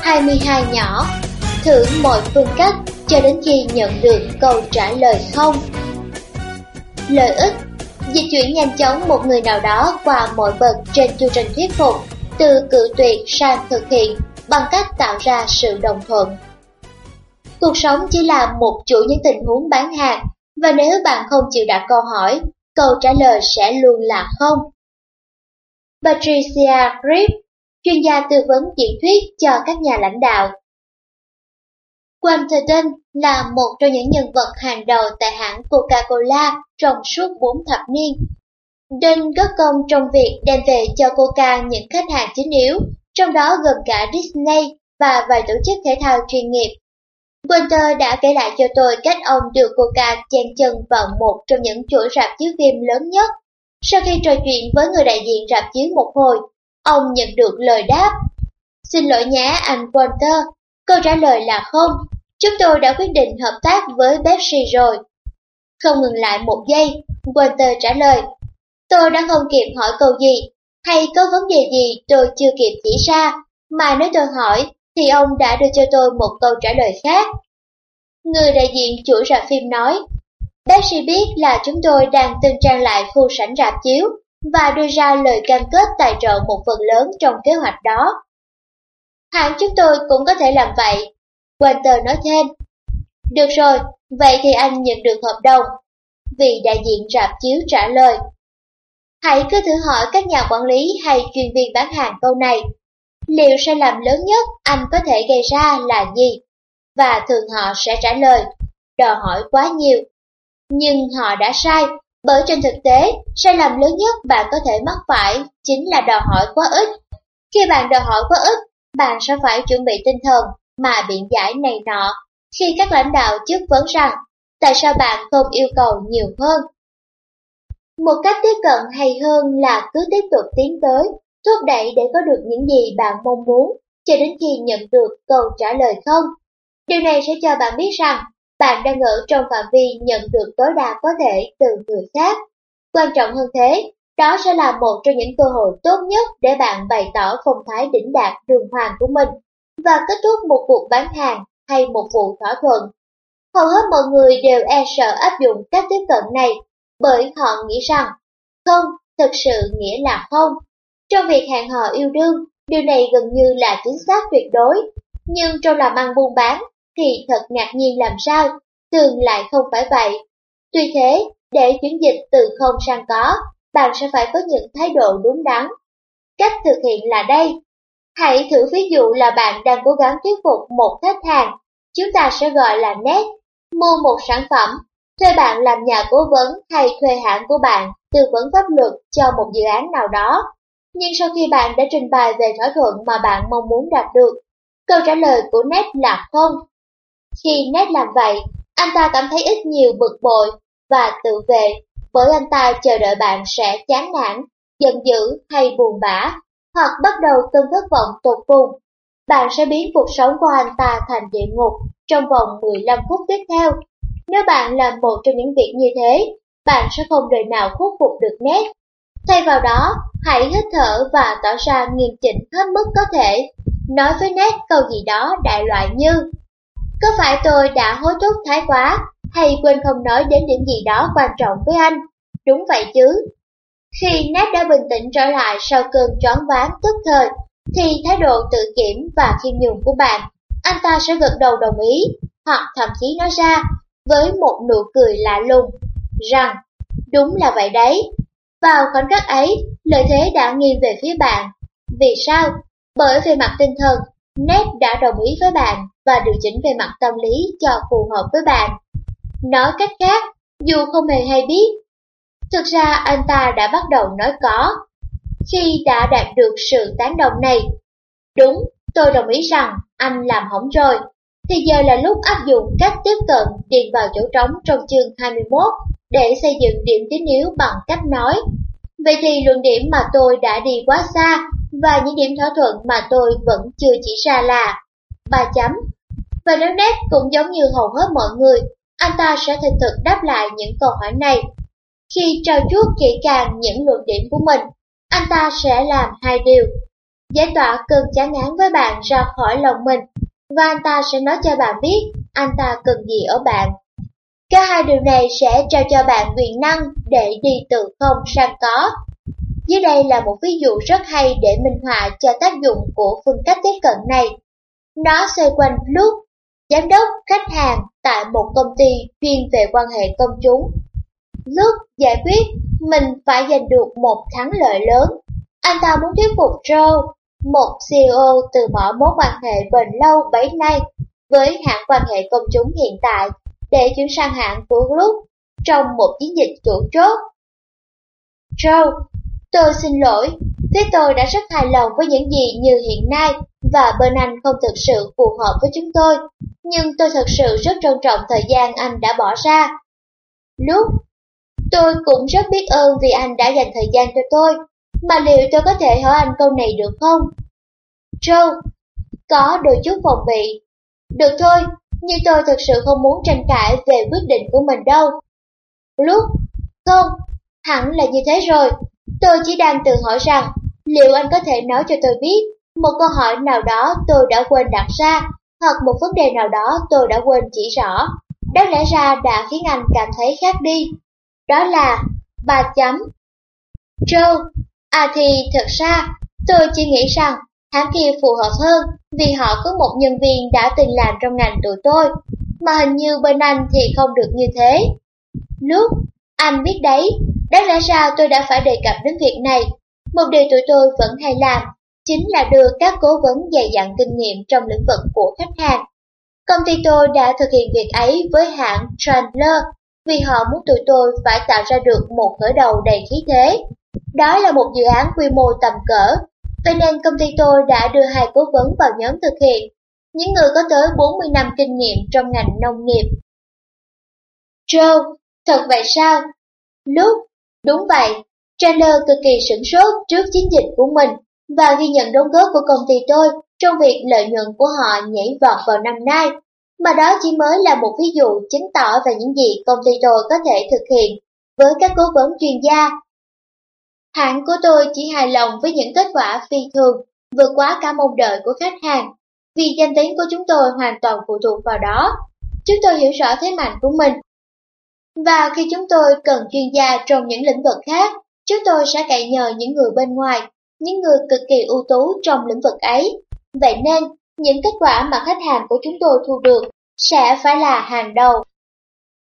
22 nhỏ, thử mọi phương cách cho đến khi nhận được câu trả lời không. Lợi ích Dịch chuyển nhanh chóng một người nào đó qua mọi bậc trên chu trình thuyết phục, từ cự tuyệt sang thực hiện bằng cách tạo ra sự đồng thuận. Cuộc sống chỉ là một chuỗi những tình huống bán hàng, và nếu bạn không chịu đặt câu hỏi, câu trả lời sẽ luôn là không. Patricia Grip, chuyên gia tư vấn diễn thuyết cho các nhà lãnh đạo. Quentin là một trong những nhân vật hàng đầu tại hãng Coca-Cola trong suốt 4 thập niên. Dunn góp công trong việc đem về cho Coca những khách hàng chính yếu, trong đó gồm cả Disney và vài tổ chức thể thao chuyên nghiệp. Winter đã kể lại cho tôi cách ông đưa Coca chen chân vào một trong những chuỗi rạp chiếu phim lớn nhất. Sau khi trò chuyện với người đại diện rạp chiếu một hồi, ông nhận được lời đáp. Xin lỗi nhé anh Walter, câu trả lời là không, chúng tôi đã quyết định hợp tác với Pepsi rồi. Không ngừng lại một giây, Walter trả lời, tôi đã không kịp hỏi câu gì, hay có vấn đề gì tôi chưa kịp chỉ ra, mà nếu tôi hỏi thì ông đã đưa cho tôi một câu trả lời khác. Người đại diện chủ rạp phim nói, bác sĩ biết là chúng tôi đang tương trang lại khu sảnh rạp chiếu và đưa ra lời cam kết tài trợ một phần lớn trong kế hoạch đó. Hãng chúng tôi cũng có thể làm vậy, Walter nói thêm. Được rồi, vậy thì anh nhận được hợp đồng. Vị đại diện rạp chiếu trả lời. Hãy cứ thử hỏi các nhà quản lý hay chuyên viên bán hàng câu này liệu sai lầm lớn nhất anh có thể gây ra là gì? Và thường họ sẽ trả lời, đòi hỏi quá nhiều. Nhưng họ đã sai, bởi trên thực tế, sai lầm lớn nhất bạn có thể mắc phải chính là đòi hỏi quá ít. Khi bạn đòi hỏi quá ít, bạn sẽ phải chuẩn bị tinh thần mà biện giải này nọ khi các lãnh đạo chất vấn rằng tại sao bạn không yêu cầu nhiều hơn. Một cách tiếp cận hay hơn là cứ tiếp tục tiến tới thúc đẩy để có được những gì bạn mong muốn, cho đến khi nhận được câu trả lời không. Điều này sẽ cho bạn biết rằng bạn đang ở trong phạm vi nhận được tối đa có thể từ người khác. Quan trọng hơn thế, đó sẽ là một trong những cơ hội tốt nhất để bạn bày tỏ phong thái đỉnh đạt đường hoàng của mình và kết thúc một cuộc bán hàng hay một vụ thỏa thuận. Hầu hết mọi người đều e sợ áp dụng cách tiếp cận này bởi họ nghĩ rằng không thực sự nghĩa là không trong việc hẹn hò yêu đương, điều này gần như là chính xác tuyệt đối, nhưng trong làm ăn buôn bán thì thật ngạc nhiên làm sao, thường lại không phải vậy. Tuy thế, để chuyển dịch từ không sang có, bạn sẽ phải có những thái độ đúng đắn. Cách thực hiện là đây. Hãy thử ví dụ là bạn đang cố gắng thuyết phục một khách hàng, chúng ta sẽ gọi là nét, mua một sản phẩm, thuê bạn làm nhà cố vấn hay thuê hãng của bạn tư vấn pháp luật cho một dự án nào đó. Nhưng sau khi bạn đã trình bày về thỏa thuận mà bạn mong muốn đạt được, câu trả lời của nét là không. Khi Ned làm vậy, anh ta cảm thấy ít nhiều bực bội và tự vệ bởi anh ta chờ đợi bạn sẽ chán nản, giận dữ hay buồn bã, hoặc bắt đầu cơn thất vọng tột cùng. Bạn sẽ biến cuộc sống của anh ta thành địa ngục trong vòng 15 phút tiếp theo. Nếu bạn làm một trong những việc như thế, bạn sẽ không đời nào khuất phục được Ned. Thay vào đó, hãy hít thở và tỏ ra nghiêm chỉnh hết mức có thể. Nói với nét câu gì đó đại loại như có phải tôi đã hối thúc thái quá, hay quên không nói đến điểm gì đó quan trọng với anh? Đúng vậy chứ. Khi Nét đã bình tĩnh trở lại sau cơn choáng váng tức thời, thì thái độ tự kiểm và khiêm nhường của bạn, anh ta sẽ gật đầu đồng ý, hoặc thậm chí nói ra, với một nụ cười lạ lùng, rằng, đúng là vậy đấy, vào khoảnh khắc ấy, lợi thế đã nghiêng về phía bạn. Vì sao? Bởi về mặt tinh thần, Ned đã đồng ý với bạn và điều chỉnh về mặt tâm lý cho phù hợp với bạn. Nói cách khác, dù không hề hay biết, thực ra anh ta đã bắt đầu nói có. Khi đã đạt được sự tán đồng này, đúng, tôi đồng ý rằng anh làm hỏng rồi, thì giờ là lúc áp dụng cách tiếp cận điền vào chỗ trống trong chương 21 để xây dựng điểm tín yếu bằng cách nói. Vậy thì luận điểm mà tôi đã đi quá xa và những điểm thỏa thuận mà tôi vẫn chưa chỉ ra là ba chấm. Và nếu nét cũng giống như hầu hết mọi người, anh ta sẽ thực thực đáp lại những câu hỏi này. Khi trao chuốt kỹ càng những luận điểm của mình, anh ta sẽ làm hai điều. giải tỏa cơn chán ngán với bạn ra khỏi lòng mình, và anh ta sẽ nói cho bạn biết anh ta cần gì ở bạn. Cả hai điều này sẽ trao cho bạn quyền năng để đi từ không sang có. Dưới đây là một ví dụ rất hay để minh họa cho tác dụng của phương cách tiếp cận này. Nó xoay quanh lúc giám đốc, khách hàng tại một công ty chuyên về quan hệ công chúng. Lúc giải quyết, mình phải giành được một thắng lợi lớn. Anh ta muốn thuyết phục Joe, một CEO từ bỏ mối quan hệ bền lâu bấy nay với hãng quan hệ công chúng hiện tại để chuyển sang hạng của lúc trong một chiến dịch chủ chốt. Joe, tôi xin lỗi, phía tôi đã rất hài lòng với những gì như hiện nay và bên anh không thực sự phù hợp với chúng tôi, nhưng tôi thật sự rất trân trọng thời gian anh đã bỏ ra. Lúc, tôi cũng rất biết ơn vì anh đã dành thời gian cho tôi, mà liệu tôi có thể hỏi anh câu này được không? Joe, có đôi chút phòng bị. Được thôi, nhưng tôi thực sự không muốn tranh cãi về quyết định của mình đâu. Lúc, không, hẳn là như thế rồi. Tôi chỉ đang tự hỏi rằng, liệu anh có thể nói cho tôi biết một câu hỏi nào đó tôi đã quên đặt ra, hoặc một vấn đề nào đó tôi đã quên chỉ rõ, đáng lẽ ra đã khiến anh cảm thấy khác đi. Đó là ba chấm. Joe, à thì thật ra, tôi chỉ nghĩ rằng hãng kia phù hợp hơn vì họ có một nhân viên đã từng làm trong ngành tụi tôi, mà hình như bên anh thì không được như thế. Lúc, anh biết đấy, đáng lẽ ra tôi đã phải đề cập đến việc này, một điều tụi tôi vẫn hay làm chính là đưa các cố vấn dày dặn kinh nghiệm trong lĩnh vực của khách hàng. Công ty tôi đã thực hiện việc ấy với hãng Chandler vì họ muốn tụi tôi phải tạo ra được một khởi đầu đầy khí thế. Đó là một dự án quy mô tầm cỡ, vậy nên công ty tôi đã đưa hai cố vấn vào nhóm thực hiện, những người có tới 40 năm kinh nghiệm trong ngành nông nghiệp. Joe, thật vậy sao? Lúc, đúng vậy, Chandler cực kỳ sửng sốt trước chiến dịch của mình và ghi nhận đóng góp của công ty tôi trong việc lợi nhuận của họ nhảy vọt vào năm nay. Mà đó chỉ mới là một ví dụ chứng tỏ về những gì công ty tôi có thể thực hiện với các cố vấn chuyên gia. Hãng của tôi chỉ hài lòng với những kết quả phi thường, vượt quá cả mong đợi của khách hàng, vì danh tiếng của chúng tôi hoàn toàn phụ thuộc vào đó. Chúng tôi hiểu rõ thế mạnh của mình. Và khi chúng tôi cần chuyên gia trong những lĩnh vực khác, chúng tôi sẽ cậy nhờ những người bên ngoài những người cực kỳ ưu tú trong lĩnh vực ấy. Vậy nên, những kết quả mà khách hàng của chúng tôi thu được sẽ phải là hàng đầu.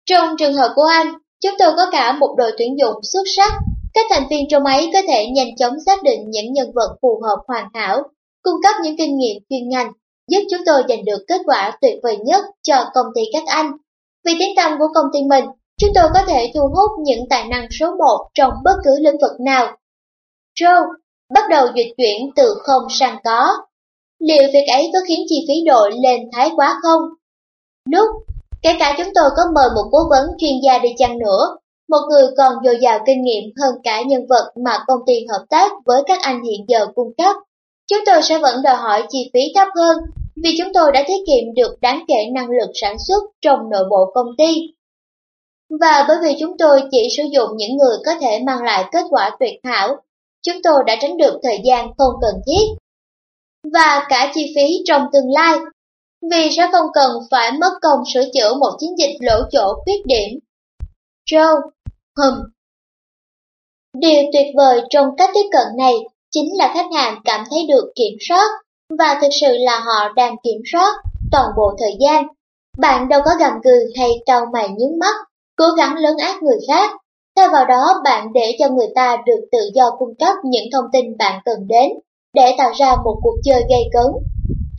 Trong trường hợp của anh, chúng tôi có cả một đội tuyển dụng xuất sắc. Các thành viên trong ấy có thể nhanh chóng xác định những nhân vật phù hợp hoàn hảo, cung cấp những kinh nghiệm chuyên ngành, giúp chúng tôi giành được kết quả tuyệt vời nhất cho công ty các anh. Vì tiếng tăm của công ty mình, chúng tôi có thể thu hút những tài năng số 1 trong bất cứ lĩnh vực nào. Joe, bắt đầu dịch chuyển từ không sang có. Liệu việc ấy có khiến chi phí đội lên thái quá không? Lúc, kể cả chúng tôi có mời một cố vấn chuyên gia đi chăng nữa, một người còn dồi dào kinh nghiệm hơn cả nhân vật mà công ty hợp tác với các anh hiện giờ cung cấp, chúng tôi sẽ vẫn đòi hỏi chi phí thấp hơn vì chúng tôi đã tiết kiệm được đáng kể năng lực sản xuất trong nội bộ công ty. Và bởi vì chúng tôi chỉ sử dụng những người có thể mang lại kết quả tuyệt hảo chúng tôi đã tránh được thời gian không cần thiết. Và cả chi phí trong tương lai, vì sẽ không cần phải mất công sửa chữa một chiến dịch lỗ chỗ khuyết điểm. Joe, hừm. Điều tuyệt vời trong cách tiếp cận này chính là khách hàng cảm thấy được kiểm soát, và thực sự là họ đang kiểm soát toàn bộ thời gian. Bạn đâu có gầm gừ hay cau mày nhướng mắt, cố gắng lớn ác người khác, Thay vào đó bạn để cho người ta được tự do cung cấp những thông tin bạn cần đến, để tạo ra một cuộc chơi gây cấn.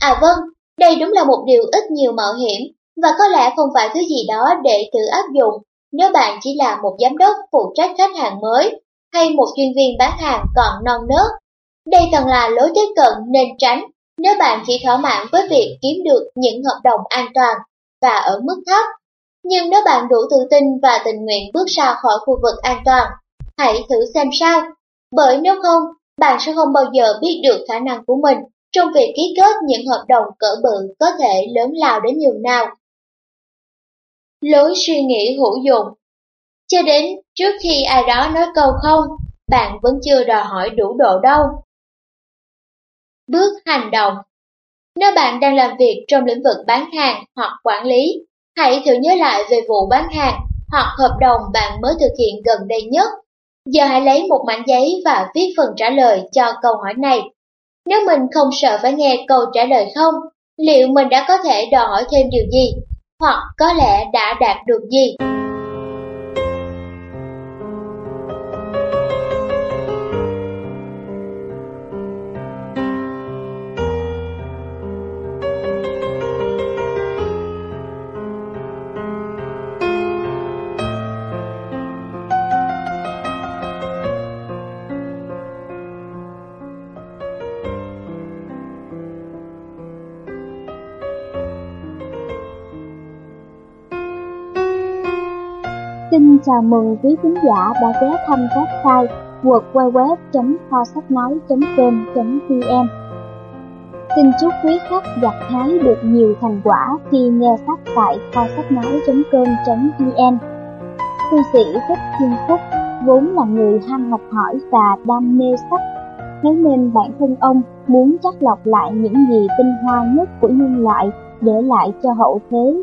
À vâng, đây đúng là một điều ít nhiều mạo hiểm, và có lẽ không phải thứ gì đó để tự áp dụng nếu bạn chỉ là một giám đốc phụ trách khách hàng mới, hay một chuyên viên bán hàng còn non nớt. Đây cần là lối tiếp cận nên tránh nếu bạn chỉ thỏa mãn với việc kiếm được những hợp đồng an toàn và ở mức thấp nhưng nếu bạn đủ tự tin và tình nguyện bước ra khỏi khu vực an toàn, hãy thử xem sao. Bởi nếu không, bạn sẽ không bao giờ biết được khả năng của mình trong việc ký kết những hợp đồng cỡ bự có thể lớn lao đến nhường nào. Lối suy nghĩ hữu dụng Cho đến trước khi ai đó nói câu không, bạn vẫn chưa đòi hỏi đủ độ đâu. Bước hành động Nếu bạn đang làm việc trong lĩnh vực bán hàng hoặc quản lý, hãy thử nhớ lại về vụ bán hàng hoặc hợp đồng bạn mới thực hiện gần đây nhất. Giờ hãy lấy một mảnh giấy và viết phần trả lời cho câu hỏi này. Nếu mình không sợ phải nghe câu trả lời không, liệu mình đã có thể đòi hỏi thêm điều gì? Hoặc có lẽ đã đạt được gì? Chào mừng quý khán giả đã ghé thăm website www.phosachnói.com.vn Xin chúc quý khách gặt hái được nhiều thành quả khi nghe sách tại quyetwebs.com.vn. Thư sĩ Thích Thiên Phúc, vốn là người ham học hỏi và đam mê sách. Thế nên bản thân ông muốn chắc lọc lại những gì tinh hoa nhất của nhân loại để lại cho hậu thế.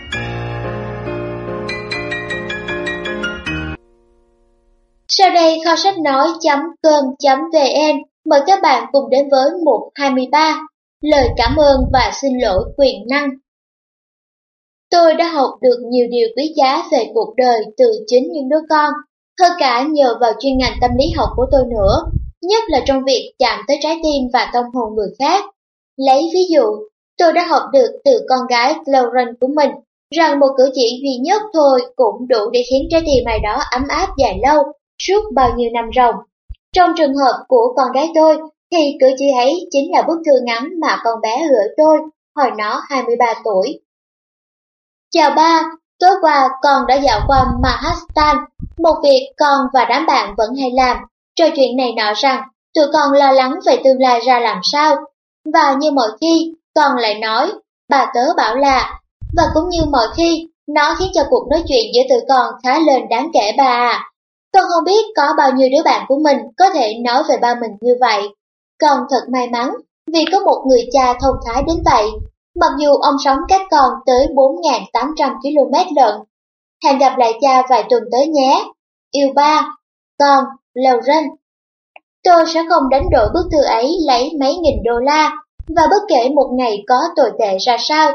Sau đây kho sách nói.com.vn mời các bạn cùng đến với mục 23 Lời cảm ơn và xin lỗi quyền năng Tôi đã học được nhiều điều quý giá về cuộc đời từ chính những đứa con. hơn cả nhờ vào chuyên ngành tâm lý học của tôi nữa, nhất là trong việc chạm tới trái tim và tâm hồn người khác. Lấy ví dụ, tôi đã học được từ con gái Lauren của mình rằng một cử chỉ duy nhất thôi cũng đủ để khiến trái tim ai đó ấm áp dài lâu, suốt bao nhiêu năm ròng. Trong trường hợp của con gái tôi, thì cử chỉ ấy chính là bức thư ngắn mà con bé gửi tôi hồi nó 23 tuổi. Chào ba, tối qua con đã dạo qua Manhattan, một việc con và đám bạn vẫn hay làm, trò chuyện này nọ rằng tụi con lo lắng về tương lai ra làm sao. Và như mọi khi, con lại nói, bà tớ bảo là, và cũng như mọi khi, nó khiến cho cuộc nói chuyện giữa tụi con khá lên đáng kể bà à. Con không biết có bao nhiêu đứa bạn của mình có thể nói về ba mình như vậy. Con thật may mắn vì có một người cha thông thái đến vậy, mặc dù ông sống cách con tới 4.800 km lận. Hẹn gặp lại cha vài tuần tới nhé. Yêu ba, con, Lauren. Tôi sẽ không đánh đổi bức thư ấy lấy mấy nghìn đô la, và bất kể một ngày có tồi tệ ra sao,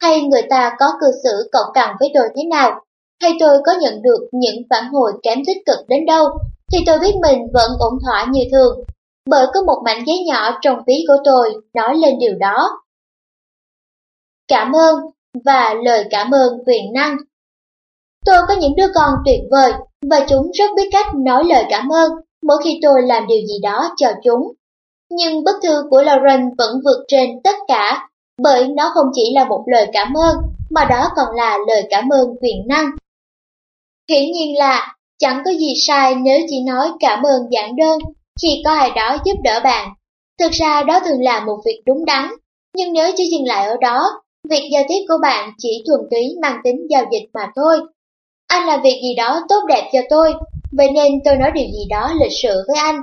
hay người ta có cư xử cộng cằn với tôi thế nào, hay tôi có nhận được những phản hồi kém tích cực đến đâu, thì tôi biết mình vẫn ổn thỏa như thường, bởi có một mảnh giấy nhỏ trong ví của tôi nói lên điều đó. Cảm ơn và lời cảm ơn quyền năng. Tôi có những đứa con tuyệt vời và chúng rất biết cách nói lời cảm ơn mỗi khi tôi làm điều gì đó cho chúng. Nhưng bức thư của Lauren vẫn vượt trên tất cả bởi nó không chỉ là một lời cảm ơn mà đó còn là lời cảm ơn quyền năng. Hiển nhiên là chẳng có gì sai nếu chỉ nói cảm ơn giản đơn khi có ai đó giúp đỡ bạn. Thực ra đó thường là một việc đúng đắn, nhưng nếu chỉ dừng lại ở đó, việc giao tiếp của bạn chỉ thuần túy mang tính giao dịch mà thôi. Anh làm việc gì đó tốt đẹp cho tôi, vậy nên tôi nói điều gì đó lịch sự với anh.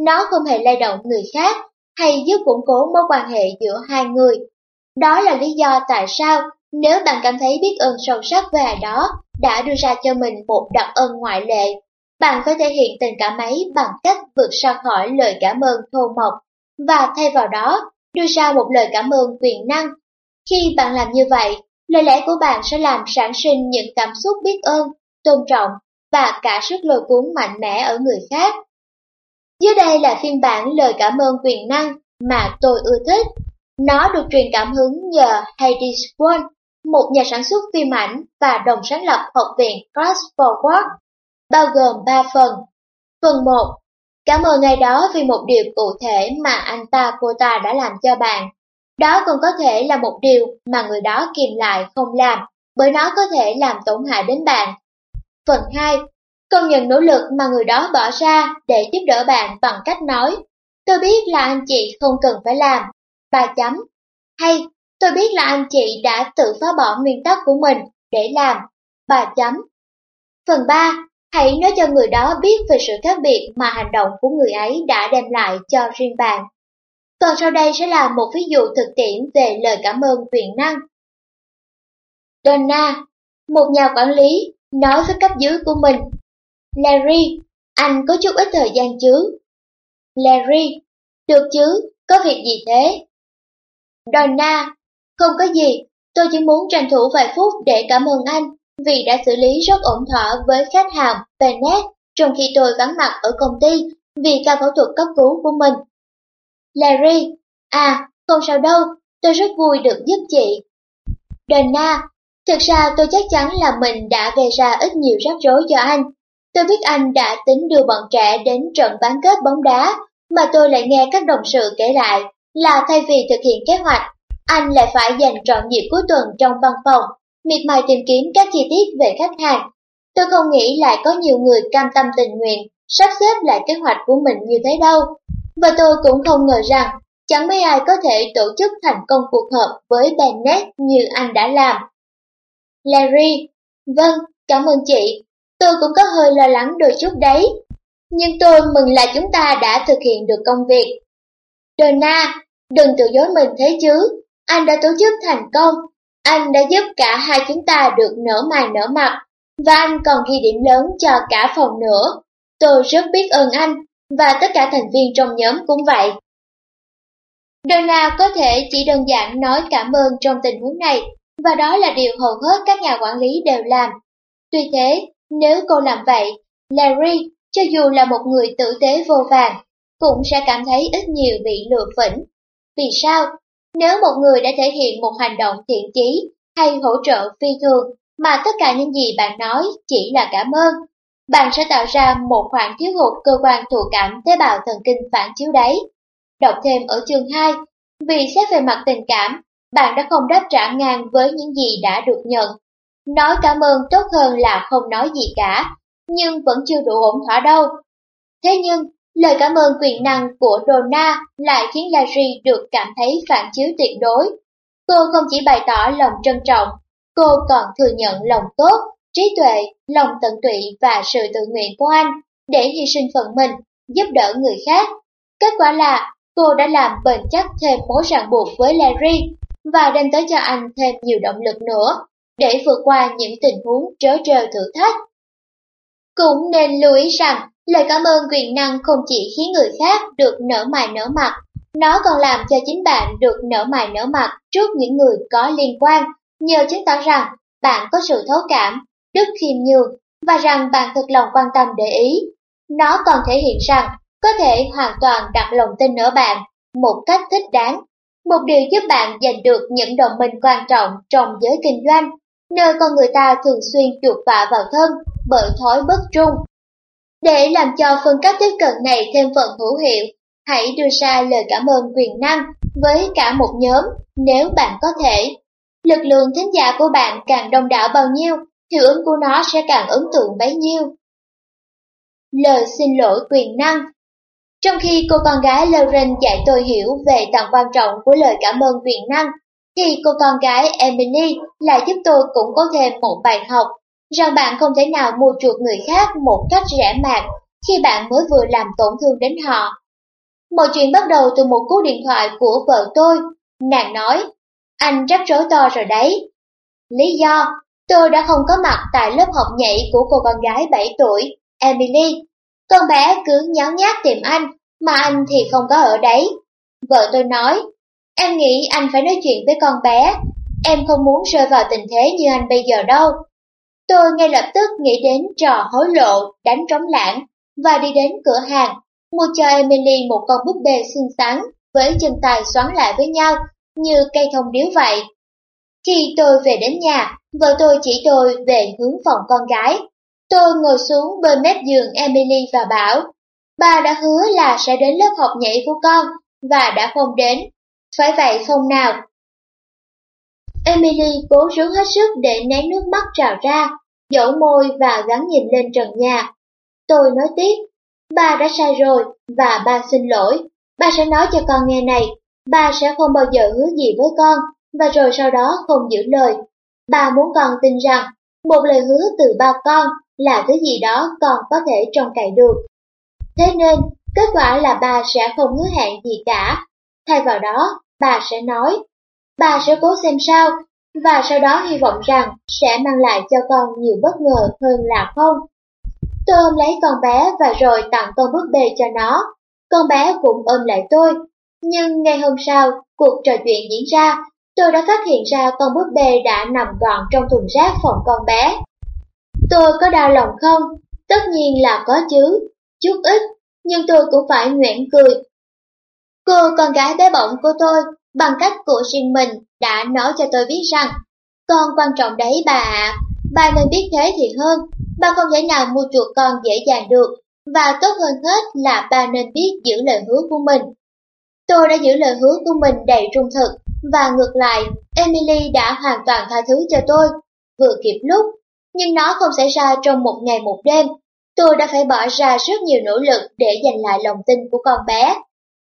Nó không hề lay động người khác, hay giúp củng cố mối quan hệ giữa hai người. Đó là lý do tại sao nếu bạn cảm thấy biết ơn sâu sắc về ai đó đã đưa ra cho mình một đặc ân ngoại lệ, bạn có thể hiện tình cảm ấy bằng cách vượt ra khỏi lời cảm ơn thô mộc và thay vào đó đưa ra một lời cảm ơn quyền năng. Khi bạn làm như vậy, lời lẽ của bạn sẽ làm sản sinh những cảm xúc biết ơn, tôn trọng và cả sức lôi cuốn mạnh mẽ ở người khác. Dưới đây là phiên bản lời cảm ơn quyền năng mà tôi ưa thích. Nó được truyền cảm hứng nhờ Heidi Swan, một nhà sản xuất phim ảnh và đồng sáng lập học viện Cross Forward, bao gồm 3 phần. Phần 1. Cảm ơn ngày đó vì một điều cụ thể mà anh ta cô ta đã làm cho bạn. Đó còn có thể là một điều mà người đó kìm lại không làm, bởi nó có thể làm tổn hại đến bạn. Phần 2. Công nhận nỗ lực mà người đó bỏ ra để giúp đỡ bạn bằng cách nói, tôi biết là anh chị không cần phải làm, ba chấm. Hay, tôi biết là anh chị đã tự phá bỏ nguyên tắc của mình để làm, bà chấm. Phần 3. Hãy nói cho người đó biết về sự khác biệt mà hành động của người ấy đã đem lại cho riêng bạn. Còn sau đây sẽ là một ví dụ thực tiễn về lời cảm ơn quyền năng. Donna, một nhà quản lý, nói với cấp dưới của mình Larry, anh có chút ít thời gian chứ? Larry, được chứ, có việc gì thế? Donna, không có gì, tôi chỉ muốn tranh thủ vài phút để cảm ơn anh vì đã xử lý rất ổn thỏa với khách hàng Bennett trong khi tôi vắng mặt ở công ty vì ca phẫu thuật cấp cứu của mình. Larry, à, không sao đâu, tôi rất vui được giúp chị. Donna, thực ra tôi chắc chắn là mình đã gây ra ít nhiều rắc rối cho anh, Tôi biết anh đã tính đưa bọn trẻ đến trận bán kết bóng đá, mà tôi lại nghe các đồng sự kể lại là thay vì thực hiện kế hoạch, anh lại phải dành trọn dịp cuối tuần trong văn phòng, miệt mài tìm kiếm các chi tiết về khách hàng. Tôi không nghĩ lại có nhiều người cam tâm tình nguyện sắp xếp lại kế hoạch của mình như thế đâu. Và tôi cũng không ngờ rằng chẳng mấy ai có thể tổ chức thành công cuộc họp với Bennett như anh đã làm. Larry, vâng, cảm ơn chị, Tôi cũng có hơi lo lắng đôi chút đấy. Nhưng tôi mừng là chúng ta đã thực hiện được công việc. Donna, đừng tự dối mình thế chứ. Anh đã tổ chức thành công. Anh đã giúp cả hai chúng ta được nở mày nở mặt. Và anh còn ghi điểm lớn cho cả phòng nữa. Tôi rất biết ơn anh, và tất cả thành viên trong nhóm cũng vậy. Donna có thể chỉ đơn giản nói cảm ơn trong tình huống này, và đó là điều hầu hết các nhà quản lý đều làm. Tuy thế, nếu cô làm vậy, Larry, cho dù là một người tử tế vô vàng, cũng sẽ cảm thấy ít nhiều bị lừa phỉnh. Vì sao? Nếu một người đã thể hiện một hành động thiện chí hay hỗ trợ phi thường mà tất cả những gì bạn nói chỉ là cảm ơn, bạn sẽ tạo ra một khoảng thiếu hụt cơ quan thụ cảm tế bào thần kinh phản chiếu đấy. Đọc thêm ở chương 2, vì xét về mặt tình cảm, bạn đã không đáp trả ngang với những gì đã được nhận. Nói cảm ơn tốt hơn là không nói gì cả, nhưng vẫn chưa đủ ổn thỏa đâu. Thế nhưng, lời cảm ơn quyền năng của Donna lại khiến Larry được cảm thấy phản chiếu tuyệt đối. Cô không chỉ bày tỏ lòng trân trọng, cô còn thừa nhận lòng tốt, trí tuệ, lòng tận tụy và sự tự nguyện của anh để hy sinh phận mình, giúp đỡ người khác. Kết quả là cô đã làm bền chắc thêm mối ràng buộc với Larry và đem tới cho anh thêm nhiều động lực nữa để vượt qua những tình huống trớ trêu thử thách. Cũng nên lưu ý rằng, lời cảm ơn quyền năng không chỉ khiến người khác được nở mày nở mặt, nó còn làm cho chính bạn được nở mày nở mặt trước những người có liên quan, nhờ chứng tỏ rằng bạn có sự thấu cảm, đức khiêm nhường và rằng bạn thực lòng quan tâm để ý. Nó còn thể hiện rằng có thể hoàn toàn đặt lòng tin ở bạn một cách thích đáng, một điều giúp bạn giành được những đồng minh quan trọng trong giới kinh doanh, nơi con người ta thường xuyên chuột vạ vào thân bởi thói bất trung. Để làm cho phương cách tiếp cận này thêm phần hữu hiệu, hãy đưa ra lời cảm ơn quyền năng với cả một nhóm nếu bạn có thể. Lực lượng thính giả của bạn càng đông đảo bao nhiêu, hiệu ứng của nó sẽ càng ấn tượng bấy nhiêu. Lời xin lỗi quyền năng Trong khi cô con gái Lauren dạy tôi hiểu về tầm quan trọng của lời cảm ơn quyền năng, thì cô con gái Emily lại giúp tôi cũng có thêm một bài học rằng bạn không thể nào mua chuộc người khác một cách rẻ mạt khi bạn mới vừa làm tổn thương đến họ. Mọi chuyện bắt đầu từ một cú điện thoại của vợ tôi. Nàng nói, anh rắc rối to rồi đấy. Lý do, tôi đã không có mặt tại lớp học nhảy của cô con gái 7 tuổi, Emily. Con bé cứ nháo nhác tìm anh, mà anh thì không có ở đấy. Vợ tôi nói, em nghĩ anh phải nói chuyện với con bé, em không muốn rơi vào tình thế như anh bây giờ đâu. Tôi ngay lập tức nghĩ đến trò hối lộ, đánh trống lãng, và đi đến cửa hàng, mua cho Emily một con búp bê xinh xắn, với chân tay xoắn lại với nhau, như cây thông điếu vậy. Khi tôi về đến nhà, vợ tôi chỉ tôi về hướng phòng con gái. Tôi ngồi xuống bên mép giường Emily và bảo, bà đã hứa là sẽ đến lớp học nhảy của con, và đã không đến. Phải vậy không nào? Emily cố rướn hết sức để nén nước mắt trào ra, dẫu môi và gắn nhìn lên trần nhà. Tôi nói tiếp, ba đã sai rồi và ba xin lỗi. Ba sẽ nói cho con nghe này, ba sẽ không bao giờ hứa gì với con và rồi sau đó không giữ lời. Ba muốn con tin rằng một lời hứa từ ba con là thứ gì đó con có thể trông cậy được. Thế nên, kết quả là bà sẽ không hứa hẹn gì cả. Thay vào đó, bà sẽ nói, bà sẽ cố xem sao và sau đó hy vọng rằng sẽ mang lại cho con nhiều bất ngờ hơn là không. Tôi ôm lấy con bé và rồi tặng con búp bê cho nó. Con bé cũng ôm lại tôi. Nhưng ngày hôm sau, cuộc trò chuyện diễn ra, tôi đã phát hiện ra con búp bê đã nằm gọn trong thùng rác phòng con bé. Tôi có đau lòng không? Tất nhiên là có chứ, chút ít, nhưng tôi cũng phải nguyện cười. Cô con gái bé bỏng của tôi, bằng cách của riêng mình, đã nói cho tôi biết rằng, con quan trọng đấy bà ạ, bà nên biết thế thì hơn, bà không thể nào mua chuộc con dễ dàng được, và tốt hơn hết là bà nên biết giữ lời hứa của mình. Tôi đã giữ lời hứa của mình đầy trung thực, và ngược lại, Emily đã hoàn toàn tha thứ cho tôi, vừa kịp lúc, nhưng nó không xảy ra trong một ngày một đêm. Tôi đã phải bỏ ra rất nhiều nỗ lực để giành lại lòng tin của con bé.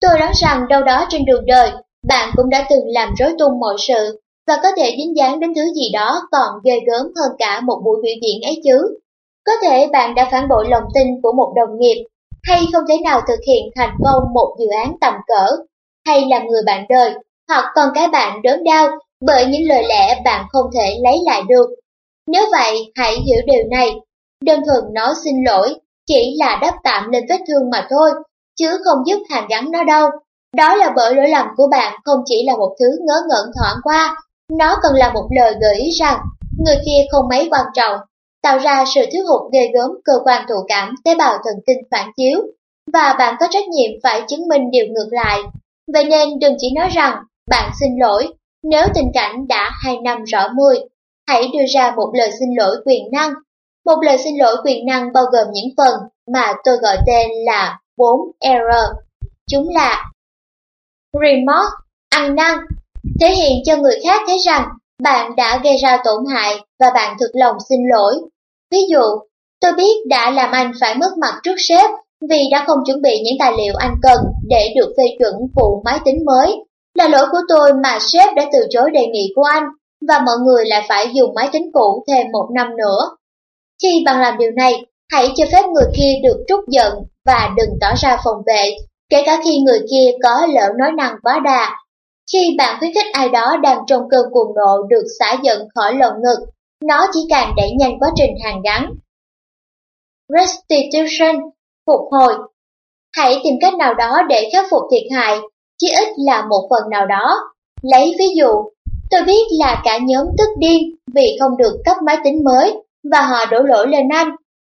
Tôi đoán rằng đâu đó trên đường đời, bạn cũng đã từng làm rối tung mọi sự và có thể dính dáng đến thứ gì đó còn ghê gớm hơn cả một buổi biểu diễn ấy chứ. Có thể bạn đã phản bội lòng tin của một đồng nghiệp, hay không thể nào thực hiện thành công một dự án tầm cỡ, hay làm người bạn đời, hoặc con cái bạn đớn đau bởi những lời lẽ bạn không thể lấy lại được. Nếu vậy, hãy hiểu điều này. Đơn thuần nói xin lỗi chỉ là đắp tạm lên vết thương mà thôi, chứ không giúp hàn gắn nó đâu. Đó là bởi lỗi lầm của bạn không chỉ là một thứ ngớ ngẩn thoảng qua, nó cần là một lời gợi ý rằng người kia không mấy quan trọng tạo ra sự thiếu hụt ghê gớm cơ quan thụ cảm tế bào thần kinh phản chiếu, và bạn có trách nhiệm phải chứng minh điều ngược lại. Vậy nên đừng chỉ nói rằng bạn xin lỗi nếu tình cảnh đã hai năm rõ mười. Hãy đưa ra một lời xin lỗi quyền năng. Một lời xin lỗi quyền năng bao gồm những phần mà tôi gọi tên là 4 error. Chúng là Remorse, ăn năn, thể hiện cho người khác thấy rằng bạn đã gây ra tổn hại và bạn thực lòng xin lỗi. Ví dụ, tôi biết đã làm anh phải mất mặt trước sếp vì đã không chuẩn bị những tài liệu anh cần để được phê chuẩn vụ máy tính mới. Là lỗi của tôi mà sếp đã từ chối đề nghị của anh và mọi người lại phải dùng máy tính cũ thêm một năm nữa. Khi bạn làm điều này, hãy cho phép người kia được trút giận và đừng tỏ ra phòng vệ, kể cả khi người kia có lỡ nói năng quá đà. Khi bạn khuyến khích ai đó đang trong cơn cuồng nộ được xả giận khỏi lồng ngực, nó chỉ càng đẩy nhanh quá trình hàn gắn. Restitution, phục hồi. Hãy tìm cách nào đó để khắc phục thiệt hại, chỉ ít là một phần nào đó. Lấy ví dụ, tôi biết là cả nhóm tức điên vì không được cấp máy tính mới và họ đổ lỗi lên anh.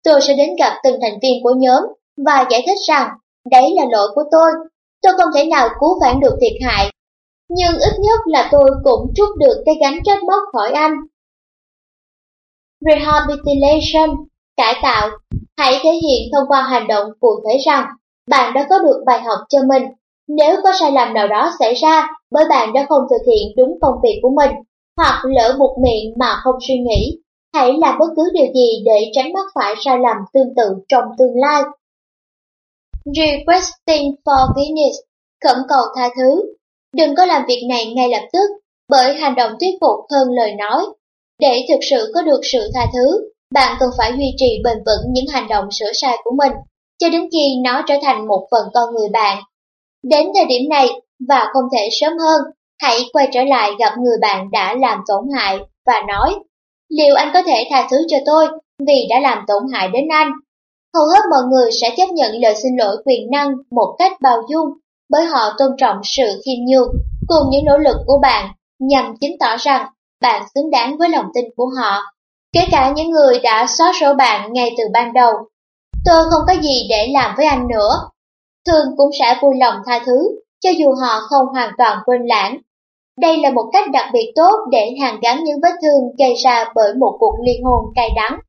Tôi sẽ đến gặp từng thành viên của nhóm và giải thích rằng đấy là lỗi của tôi. Tôi không thể nào cứu vãn được thiệt hại, nhưng ít nhất là tôi cũng trút được cái gánh trách móc khỏi anh. Rehabilitation, cải tạo, hãy thể hiện thông qua hành động cụ thể rằng bạn đã có được bài học cho mình. Nếu có sai lầm nào đó xảy ra bởi bạn đã không thực hiện đúng công việc của mình, hoặc lỡ một miệng mà không suy nghĩ, hãy làm bất cứ điều gì để tránh mắc phải sai lầm tương tự trong tương lai. Requesting forgiveness, khẩn cầu tha thứ. Đừng có làm việc này ngay lập tức, bởi hành động thuyết phục hơn lời nói. Để thực sự có được sự tha thứ, bạn cần phải duy trì bền vững những hành động sửa sai của mình, cho đến khi nó trở thành một phần con người bạn. Đến thời điểm này, và không thể sớm hơn, hãy quay trở lại gặp người bạn đã làm tổn hại và nói, liệu anh có thể tha thứ cho tôi vì đã làm tổn hại đến anh? Hầu hết mọi người sẽ chấp nhận lời xin lỗi quyền năng một cách bao dung, bởi họ tôn trọng sự khiêm nhường cùng những nỗ lực của bạn nhằm chứng tỏ rằng bạn xứng đáng với lòng tin của họ, kể cả những người đã xóa sổ bạn ngay từ ban đầu. Tôi không có gì để làm với anh nữa. Thường cũng sẽ vui lòng tha thứ, cho dù họ không hoàn toàn quên lãng. Đây là một cách đặc biệt tốt để hàn gắn những vết thương gây ra bởi một cuộc ly hôn cay đắng.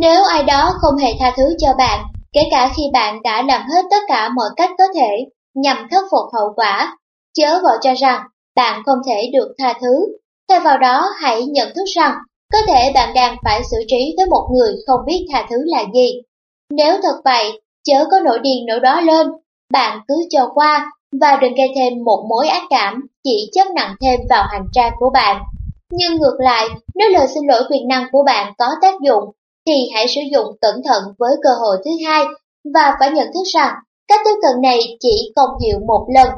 Nếu ai đó không hề tha thứ cho bạn, kể cả khi bạn đã làm hết tất cả mọi cách có thể nhằm khắc phục hậu quả, chớ gọi cho rằng bạn không thể được tha thứ. Thay vào đó hãy nhận thức rằng có thể bạn đang phải xử trí với một người không biết tha thứ là gì. Nếu thật vậy, chớ có nổi điên nổi đó lên, bạn cứ cho qua và đừng gây thêm một mối ác cảm chỉ chất nặng thêm vào hành trang của bạn. Nhưng ngược lại, nếu lời xin lỗi quyền năng của bạn có tác dụng, thì hãy sử dụng cẩn thận với cơ hội thứ hai và phải nhận thức rằng cách tiếp cận này chỉ công hiệu một lần.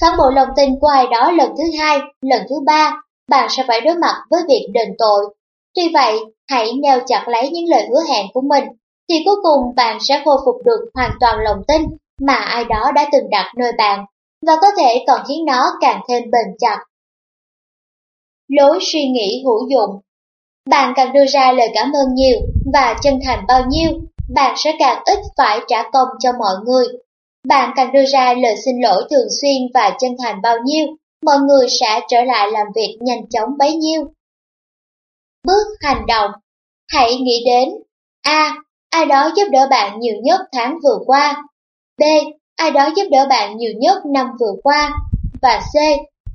Phản bộ lòng tin của ai đó lần thứ hai, lần thứ ba, bạn sẽ phải đối mặt với việc đền tội. Tuy vậy, hãy neo chặt lấy những lời hứa hẹn của mình, thì cuối cùng bạn sẽ khôi phục được hoàn toàn lòng tin mà ai đó đã từng đặt nơi bạn, và có thể còn khiến nó càng thêm bền chặt. Lối suy nghĩ hữu dụng bạn càng đưa ra lời cảm ơn nhiều và chân thành bao nhiêu, bạn sẽ càng ít phải trả công cho mọi người. Bạn càng đưa ra lời xin lỗi thường xuyên và chân thành bao nhiêu, mọi người sẽ trở lại làm việc nhanh chóng bấy nhiêu. Bước hành động Hãy nghĩ đến A. Ai đó giúp đỡ bạn nhiều nhất tháng vừa qua B. Ai đó giúp đỡ bạn nhiều nhất năm vừa qua Và C.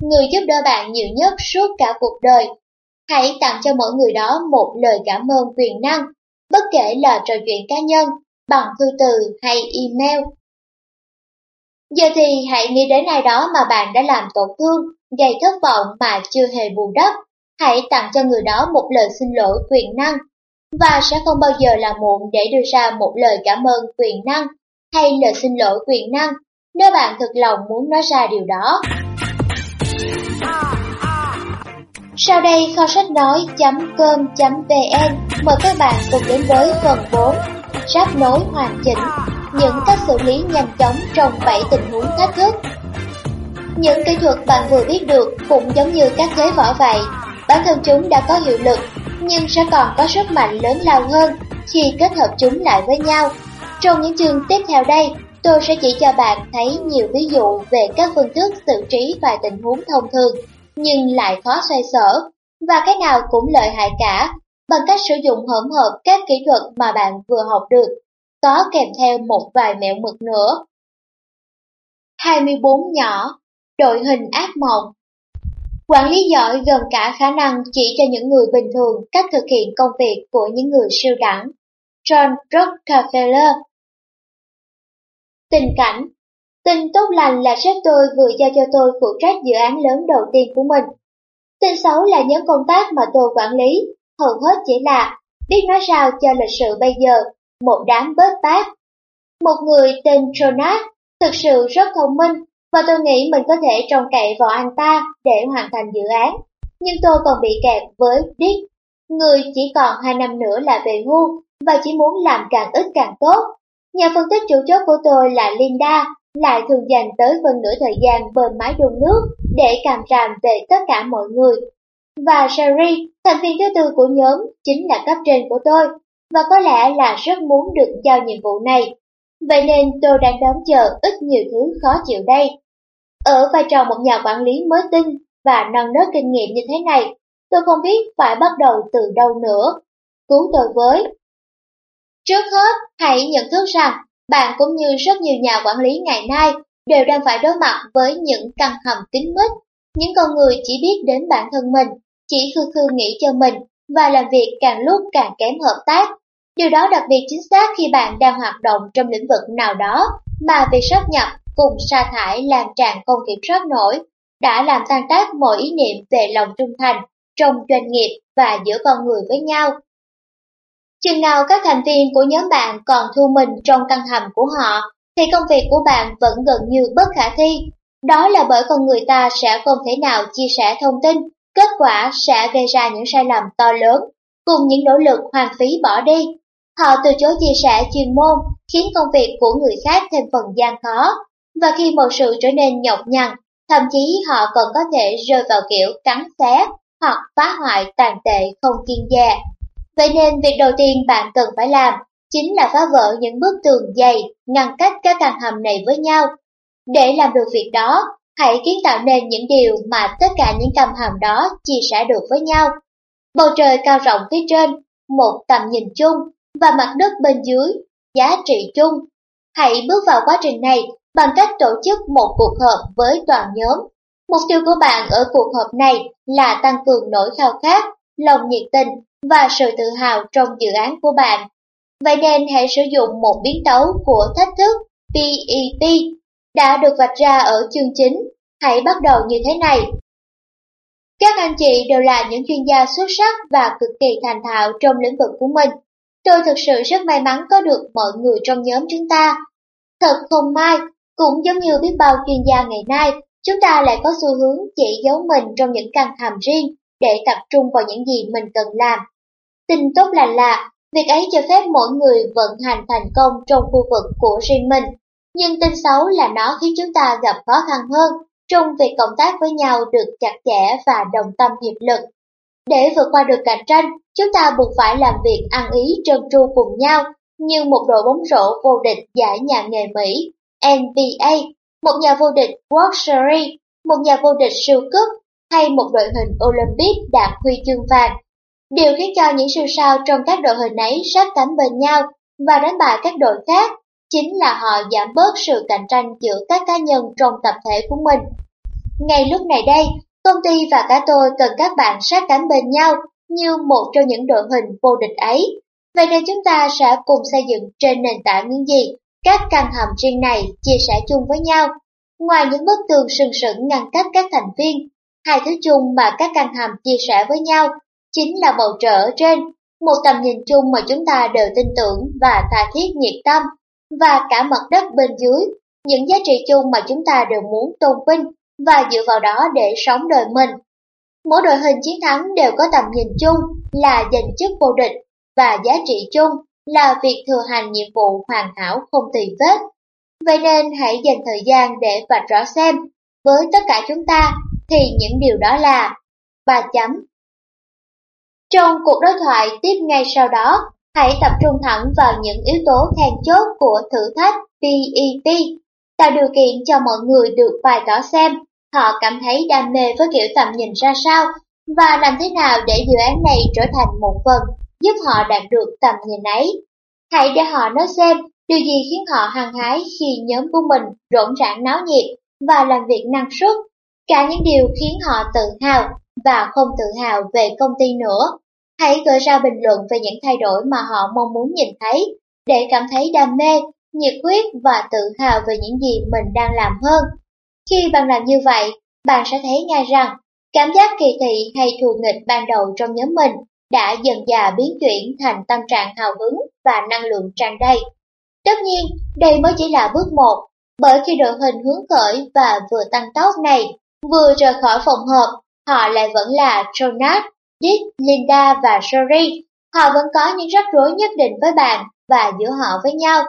Người giúp đỡ bạn nhiều nhất suốt cả cuộc đời Hãy tặng cho mỗi người đó một lời cảm ơn quyền năng bất kể là trò chuyện cá nhân, bằng thư từ hay email. Giờ thì hãy nghĩ đến ai đó mà bạn đã làm tổn thương, gây thất vọng mà chưa hề bù đắp. Hãy tặng cho người đó một lời xin lỗi quyền năng, và sẽ không bao giờ là muộn để đưa ra một lời cảm ơn quyền năng hay lời xin lỗi quyền năng nếu bạn thực lòng muốn nói ra điều đó. Sau đây kho sách nói.com.vn mời các bạn cùng đến với phần 4 Sắp nối hoàn chỉnh Những cách xử lý nhanh chóng trong 7 tình huống thách thức. Những kỹ thuật bạn vừa biết được cũng giống như các thế võ vậy. Bản thân chúng đã có hiệu lực nhưng sẽ còn có sức mạnh lớn lao hơn khi kết hợp chúng lại với nhau. Trong những chương tiếp theo đây, tôi sẽ chỉ cho bạn thấy nhiều ví dụ về các phương thức xử trí vài tình huống thông thường, nhưng lại khó xoay sở, và cái nào cũng lợi hại cả, bằng cách sử dụng hỗn hợp các kỹ thuật mà bạn vừa học được, có kèm theo một vài mẹo mực nữa. 24 nhỏ, đội hình ác mộng Quản lý giỏi gồm cả khả năng chỉ cho những người bình thường cách thực hiện công việc của những người siêu đẳng. John Rockefeller Tình cảnh Tin tốt lành là sếp tôi vừa giao cho tôi phụ trách dự án lớn đầu tiên của mình. Tin xấu là nhóm công tác mà tôi quản lý, hầu hết chỉ là biết nói sao cho lịch sự bây giờ, một đám bớt bát. Một người tên Jonas thực sự rất thông minh và tôi nghĩ mình có thể trông cậy vào anh ta để hoàn thành dự án. Nhưng tôi còn bị kẹt với Dick, người chỉ còn 2 năm nữa là về hưu và chỉ muốn làm càng ít càng tốt. Nhà phân tích chủ chốt của tôi là Linda, lại thường dành tới phần nửa thời gian bơm máy đun nước để càm ràm về tất cả mọi người. Và Sherry, thành viên thứ tư của nhóm, chính là cấp trên của tôi, và có lẽ là rất muốn được giao nhiệm vụ này. Vậy nên tôi đang đón chờ ít nhiều thứ khó chịu đây. Ở vai trò một nhà quản lý mới tinh và non nớt kinh nghiệm như thế này, tôi không biết phải bắt đầu từ đâu nữa. Cứu tôi với. Trước hết, hãy nhận thức rằng bạn cũng như rất nhiều nhà quản lý ngày nay đều đang phải đối mặt với những căn hầm kín mít, những con người chỉ biết đến bản thân mình, chỉ khư khư nghĩ cho mình và làm việc càng lúc càng kém hợp tác. Điều đó đặc biệt chính xác khi bạn đang hoạt động trong lĩnh vực nào đó mà việc sắp nhập cùng sa thải làm tràn không kiểm soát nổi, đã làm tan tác mọi ý niệm về lòng trung thành trong doanh nghiệp và giữa con người với nhau. Chừng nào các thành viên của nhóm bạn còn thu mình trong căn hầm của họ, thì công việc của bạn vẫn gần như bất khả thi. Đó là bởi con người ta sẽ không thể nào chia sẻ thông tin, kết quả sẽ gây ra những sai lầm to lớn, cùng những nỗ lực hoàn phí bỏ đi. Họ từ chối chia sẻ chuyên môn, khiến công việc của người khác thêm phần gian khó, và khi một sự trở nên nhọc nhằn, thậm chí họ còn có thể rơi vào kiểu cắn xé hoặc phá hoại tàn tệ không kiên dè. Vậy nên việc đầu tiên bạn cần phải làm chính là phá vỡ những bức tường dày ngăn cách các căn hầm này với nhau. Để làm được việc đó, hãy kiến tạo nên những điều mà tất cả những căn hầm đó chia sẻ được với nhau. Bầu trời cao rộng phía trên, một tầm nhìn chung và mặt đất bên dưới, giá trị chung. Hãy bước vào quá trình này bằng cách tổ chức một cuộc họp với toàn nhóm. Mục tiêu của bạn ở cuộc họp này là tăng cường nỗi khao khát, lòng nhiệt tình và sự tự hào trong dự án của bạn. Vậy nên hãy sử dụng một biến tấu của thách thức PEP đã được vạch ra ở chương chính. Hãy bắt đầu như thế này. Các anh chị đều là những chuyên gia xuất sắc và cực kỳ thành thạo trong lĩnh vực của mình. Tôi thực sự rất may mắn có được mọi người trong nhóm chúng ta. Thật không may cũng giống như biết bao chuyên gia ngày nay, chúng ta lại có xu hướng chỉ giấu mình trong những căn hầm riêng để tập trung vào những gì mình cần làm. Tin tốt lành là, việc ấy cho phép mỗi người vận hành thành công trong khu vực của riêng mình. Nhưng tin xấu là nó khiến chúng ta gặp khó khăn hơn trong việc cộng tác với nhau được chặt chẽ và đồng tâm hiệp lực. Để vượt qua được cạnh tranh, chúng ta buộc phải làm việc ăn ý trơn tru cùng nhau, như một đội bóng rổ vô địch giải nhà nghề Mỹ NBA, một nhà vô địch World Series, một nhà vô địch siêu cúp hay một đội hình Olympic đạt huy chương vàng. Điều khiến cho những siêu sao trong các đội hình ấy sát cánh bên nhau và đánh bại các đội khác chính là họ giảm bớt sự cạnh tranh giữa các cá nhân trong tập thể của mình. Ngay lúc này đây, công ty và cả tôi cần các bạn sát cánh bên nhau như một trong những đội hình vô địch ấy. Vậy nên chúng ta sẽ cùng xây dựng trên nền tảng những gì các căn hầm riêng này chia sẻ chung với nhau. Ngoài những bức tường sừng sững ngăn cách các thành viên, hai thứ chung mà các căn hầm chia sẻ với nhau chính là bầu trời ở trên, một tầm nhìn chung mà chúng ta đều tin tưởng và tha thiết nhiệt tâm, và cả mặt đất bên dưới, những giá trị chung mà chúng ta đều muốn tôn vinh và dựa vào đó để sống đời mình. Mỗi đội hình chiến thắng đều có tầm nhìn chung là giành chức vô địch và giá trị chung là việc thừa hành nhiệm vụ hoàn hảo không tì vết. Vậy nên hãy dành thời gian để vạch rõ xem, với tất cả chúng ta thì những điều đó là ba chấm Trong cuộc đối thoại tiếp ngay sau đó, hãy tập trung thẳng vào những yếu tố then chốt của thử thách PEP, tạo điều kiện cho mọi người được bày tỏ xem họ cảm thấy đam mê với kiểu tầm nhìn ra sao và làm thế nào để dự án này trở thành một phần giúp họ đạt được tầm nhìn ấy. Hãy để họ nói xem điều gì khiến họ hăng hái khi nhóm của mình rộn ràng náo nhiệt và làm việc năng suất, cả những điều khiến họ tự hào và không tự hào về công ty nữa. Hãy gửi ra bình luận về những thay đổi mà họ mong muốn nhìn thấy để cảm thấy đam mê, nhiệt huyết và tự hào về những gì mình đang làm hơn. Khi bạn làm như vậy, bạn sẽ thấy ngay rằng cảm giác kỳ thị hay thù nghịch ban đầu trong nhóm mình đã dần dà biến chuyển thành tâm trạng hào hứng và năng lượng tràn đầy. Tất nhiên, đây mới chỉ là bước một, bởi khi đội hình hướng khởi và vừa tăng tốc này vừa rời khỏi phòng họp, họ lại vẫn là Jonas, Dick, Linda và Sherry. Họ vẫn có những rắc rối nhất định với bạn và giữa họ với nhau.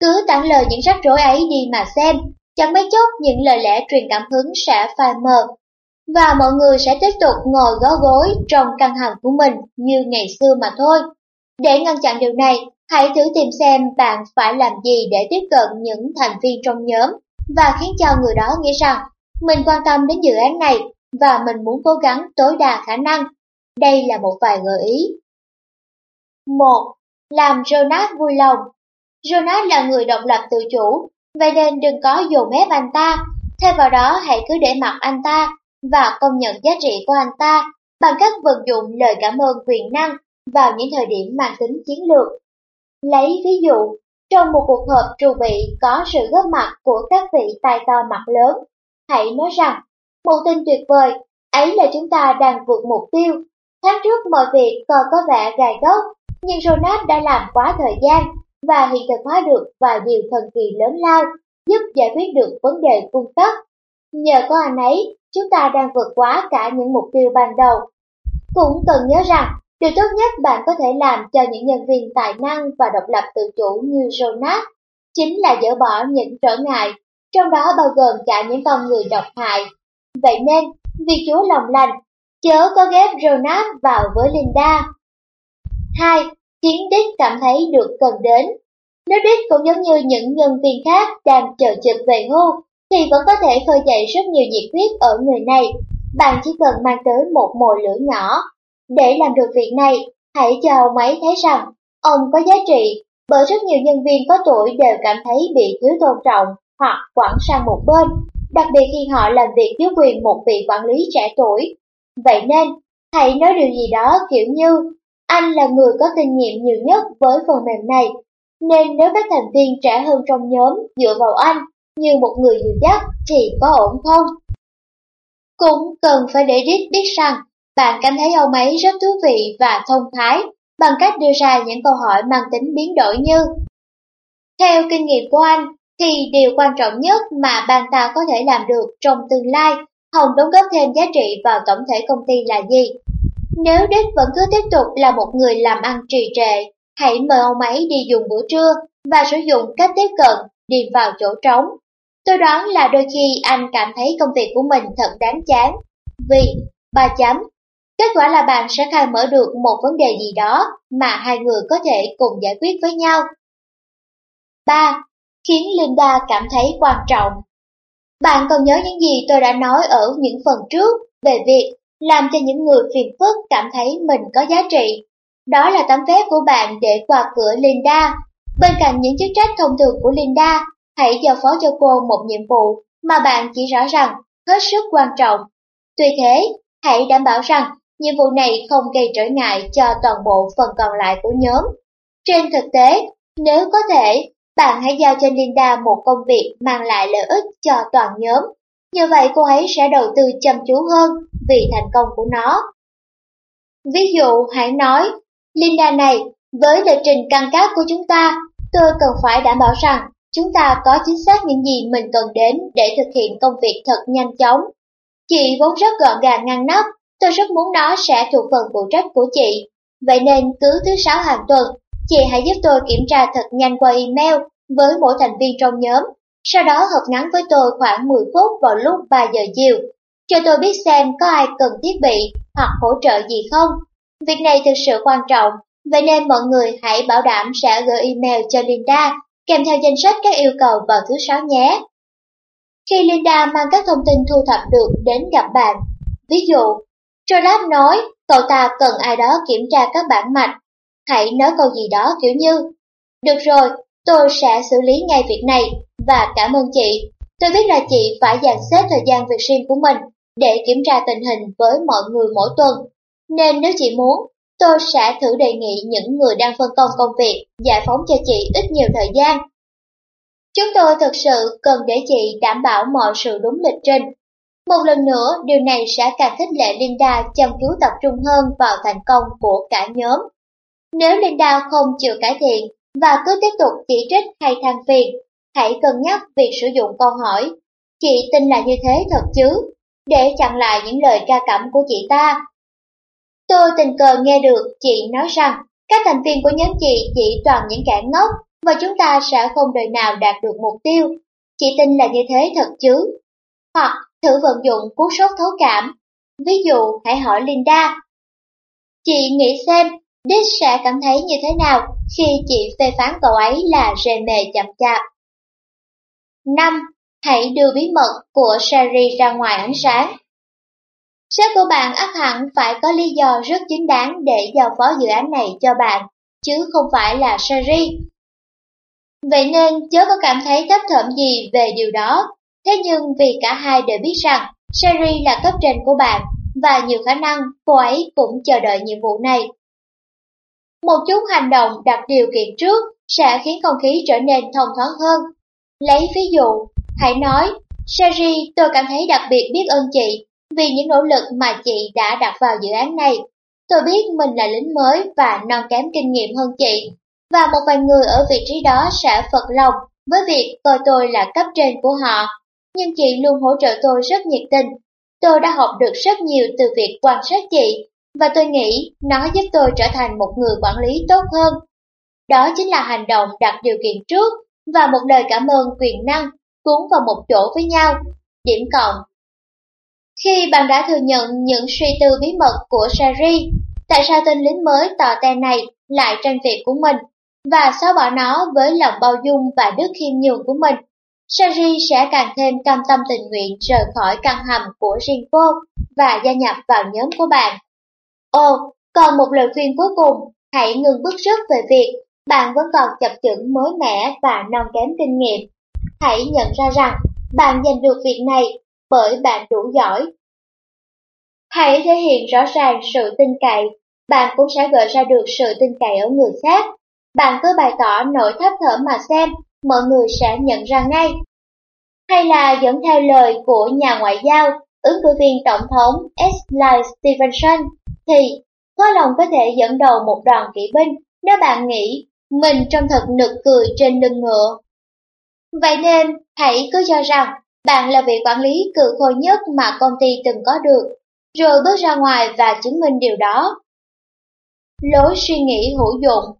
Cứ tặng lời những rắc rối ấy đi mà xem, chẳng mấy chốc những lời lẽ truyền cảm hứng sẽ phai mờ. Và mọi người sẽ tiếp tục ngồi gó gối trong căn hầm của mình như ngày xưa mà thôi. Để ngăn chặn điều này, hãy thử tìm xem bạn phải làm gì để tiếp cận những thành viên trong nhóm và khiến cho người đó nghĩ rằng mình quan tâm đến dự án này và mình muốn cố gắng tối đa khả năng. Đây là một vài gợi ý. 1. Làm Jonas vui lòng Jonas là người độc lập tự chủ, vậy nên đừng có dồn ép anh ta. Thay vào đó hãy cứ để mặc anh ta và công nhận giá trị của anh ta bằng cách vận dụng lời cảm ơn quyền năng vào những thời điểm mang tính chiến lược. Lấy ví dụ, trong một cuộc họp trù bị có sự góp mặt của các vị tài to mặt lớn, hãy nói rằng, một tin tuyệt vời, ấy là chúng ta đang vượt mục tiêu. Tháng trước mọi việc còn có vẻ gài gốc, nhưng Jonas đã làm quá thời gian và hiện thực hóa được vài điều thần kỳ lớn lao, giúp giải quyết được vấn đề cung cấp. Nhờ có anh ấy, chúng ta đang vượt quá cả những mục tiêu ban đầu. Cũng cần nhớ rằng, điều tốt nhất bạn có thể làm cho những nhân viên tài năng và độc lập tự chủ như Jonas chính là dỡ bỏ những trở ngại, trong đó bao gồm cả những con người độc hại. Vậy nên, vì Chúa lòng lành, chớ có ghép Jonas vào với Linda. 2 khiến Dick cảm thấy được cần đến. Nếu Dick cũng giống như những nhân viên khác đang chờ trực về hưu, thì vẫn có thể khơi dậy rất nhiều nhiệt huyết ở người này. Bạn chỉ cần mang tới một mồi lửa nhỏ. Để làm được việc này, hãy cho ông ấy thấy rằng ông có giá trị, bởi rất nhiều nhân viên có tuổi đều cảm thấy bị thiếu tôn trọng hoặc quẳng sang một bên, đặc biệt khi họ làm việc dưới quyền một vị quản lý trẻ tuổi. Vậy nên, hãy nói điều gì đó kiểu như anh là người có kinh nghiệm nhiều nhất với phần mềm này, nên nếu các thành viên trẻ hơn trong nhóm dựa vào anh như một người dìu dắt thì có ổn không? Cũng cần phải để Rick biết rằng bạn cảm thấy ông ấy rất thú vị và thông thái bằng cách đưa ra những câu hỏi mang tính biến đổi như Theo kinh nghiệm của anh, thì điều quan trọng nhất mà bạn ta có thể làm được trong tương lai hồng đóng góp thêm giá trị vào tổng thể công ty là gì? Nếu Đích vẫn cứ tiếp tục là một người làm ăn trì trệ, hãy mời ông ấy đi dùng bữa trưa và sử dụng cách tiếp cận đi vào chỗ trống. Tôi đoán là đôi khi anh cảm thấy công việc của mình thật đáng chán. Vì, ba chấm, kết quả là bạn sẽ khai mở được một vấn đề gì đó mà hai người có thể cùng giải quyết với nhau. 3. Khiến Linda cảm thấy quan trọng Bạn còn nhớ những gì tôi đã nói ở những phần trước về việc làm cho những người phiền phức cảm thấy mình có giá trị. Đó là tấm vé của bạn để qua cửa Linda. Bên cạnh những chức trách thông thường của Linda, hãy giao phó cho cô một nhiệm vụ mà bạn chỉ rõ rằng hết sức quan trọng. Tuy thế, hãy đảm bảo rằng nhiệm vụ này không gây trở ngại cho toàn bộ phần còn lại của nhóm. Trên thực tế, nếu có thể, bạn hãy giao cho Linda một công việc mang lại lợi ích cho toàn nhóm. Như vậy cô ấy sẽ đầu tư chăm chú hơn vì thành công của nó. Ví dụ hãy nói, Linda này, với lịch trình căng cáp của chúng ta, tôi cần phải đảm bảo rằng chúng ta có chính xác những gì mình cần đến để thực hiện công việc thật nhanh chóng. Chị vốn rất gọn gàng ngăn nắp, tôi rất muốn nó sẽ thuộc phần phụ trách của chị. Vậy nên cứ thứ sáu hàng tuần, chị hãy giúp tôi kiểm tra thật nhanh qua email với mỗi thành viên trong nhóm, sau đó hợp ngắn với tôi khoảng 10 phút vào lúc 3 giờ chiều cho tôi biết xem có ai cần thiết bị hoặc hỗ trợ gì không. Việc này thực sự quan trọng, vậy nên mọi người hãy bảo đảm sẽ gửi email cho Linda kèm theo danh sách các yêu cầu vào thứ sáu nhé. Khi Linda mang các thông tin thu thập được đến gặp bạn, ví dụ, Jordan nói cậu ta cần ai đó kiểm tra các bản mạch, hãy nói câu gì đó kiểu như, được rồi, tôi sẽ xử lý ngay việc này và cảm ơn chị. Tôi biết là chị phải dành xếp thời gian việc riêng của mình để kiểm tra tình hình với mọi người mỗi tuần. Nên nếu chị muốn, tôi sẽ thử đề nghị những người đang phân công công việc giải phóng cho chị ít nhiều thời gian. Chúng tôi thực sự cần để chị đảm bảo mọi sự đúng lịch trình. Một lần nữa, điều này sẽ càng khích lệ Linda chăm chú tập trung hơn vào thành công của cả nhóm. Nếu Linda không chịu cải thiện và cứ tiếp tục chỉ trích hay than phiền, hãy cân nhắc việc sử dụng câu hỏi. Chị tin là như thế thật chứ? Để chặn lại những lời ca cẩm của chị ta. Tôi tình cờ nghe được chị nói rằng các thành viên của nhóm chị chỉ toàn những kẻ ngốc và chúng ta sẽ không đời nào đạt được mục tiêu. Chị tin là như thế thật chứ? Hoặc thử vận dụng cú sốt thấu cảm. Ví dụ, hãy hỏi Linda. Chị nghĩ xem, Dick sẽ cảm thấy như thế nào khi chị phê phán cậu ấy là rề mề chậm chạp. 5. Hãy đưa bí mật của Sherry ra ngoài ánh sáng. Sếp của bạn ắt hẳn phải có lý do rất chính đáng để giao phó dự án này cho bạn, chứ không phải là Sherry. Vậy nên chớ có cảm thấy thấp thỏm gì về điều đó. Thế nhưng vì cả hai đều biết rằng Sherry là cấp trên của bạn và nhiều khả năng cô ấy cũng chờ đợi nhiệm vụ này. Một chút hành động đặt điều kiện trước sẽ khiến không khí trở nên thông thoáng hơn. Lấy ví dụ, hãy nói, Sherry tôi cảm thấy đặc biệt biết ơn chị vì những nỗ lực mà chị đã đặt vào dự án này. Tôi biết mình là lính mới và non kém kinh nghiệm hơn chị, và một vài người ở vị trí đó sẽ phật lòng với việc coi tôi là cấp trên của họ. Nhưng chị luôn hỗ trợ tôi rất nhiệt tình. Tôi đã học được rất nhiều từ việc quan sát chị, và tôi nghĩ nó giúp tôi trở thành một người quản lý tốt hơn. Đó chính là hành động đặt điều kiện trước và một lời cảm ơn quyền năng cuốn vào một chỗ với nhau. Điểm cộng Khi bạn đã thừa nhận những suy tư bí mật của Sherry, tại sao tên lính mới tò te này lại tranh việc của mình và xóa bỏ nó với lòng bao dung và đức khiêm nhường của mình? Sherry sẽ càng thêm cam tâm tình nguyện rời khỏi căn hầm của riêng cô và gia nhập vào nhóm của bạn. Ồ, còn một lời khuyên cuối cùng, hãy ngừng bức xúc về việc bạn vẫn còn chập chững mới mẻ và non kém kinh nghiệm. Hãy nhận ra rằng bạn giành được việc này bởi bạn đủ giỏi. Hãy thể hiện rõ ràng sự tin cậy, bạn cũng sẽ gợi ra được sự tin cậy ở người khác. Bạn cứ bày tỏ nỗi thấp thở mà xem, mọi người sẽ nhận ra ngay. Hay là dẫn theo lời của nhà ngoại giao, ứng cử viên tổng thống S. Stevenson, thì có lòng có thể dẫn đầu một đoàn kỵ binh nếu bạn nghĩ mình trông thật nực cười trên lưng ngựa. Vậy nên, hãy cứ cho rằng bạn là vị quản lý cự khôi nhất mà công ty từng có được, rồi bước ra ngoài và chứng minh điều đó. Lối suy nghĩ hữu dụng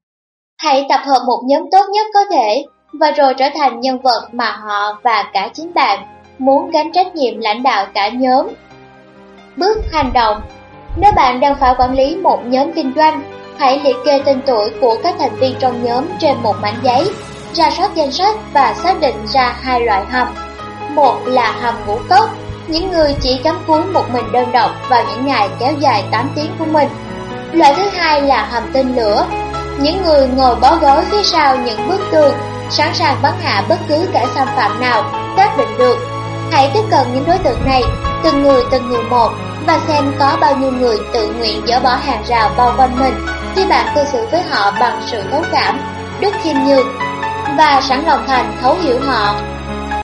Hãy tập hợp một nhóm tốt nhất có thể và rồi trở thành nhân vật mà họ và cả chính bạn muốn gánh trách nhiệm lãnh đạo cả nhóm. Bước hành động nếu bạn đang phải quản lý một nhóm kinh doanh, hãy liệt kê tên tuổi của các thành viên trong nhóm trên một mảnh giấy, ra soát danh sách và xác định ra hai loại hầm. Một là hầm ngũ cốc, những người chỉ cắm cúi một mình đơn độc vào những ngày kéo dài 8 tiếng của mình. Loại thứ hai là hầm tên lửa, những người ngồi bó gối phía sau những bức tường, sẵn sàng bắn hạ bất cứ kẻ xâm phạm nào xác định được. Hãy tiếp cận những đối tượng này, từng người từng người một, và xem có bao nhiêu người tự nguyện dỡ bỏ hàng rào bao quanh mình khi bạn cư xử với họ bằng sự thấu cảm, đức khiêm nhường và sẵn lòng thành thấu hiểu họ.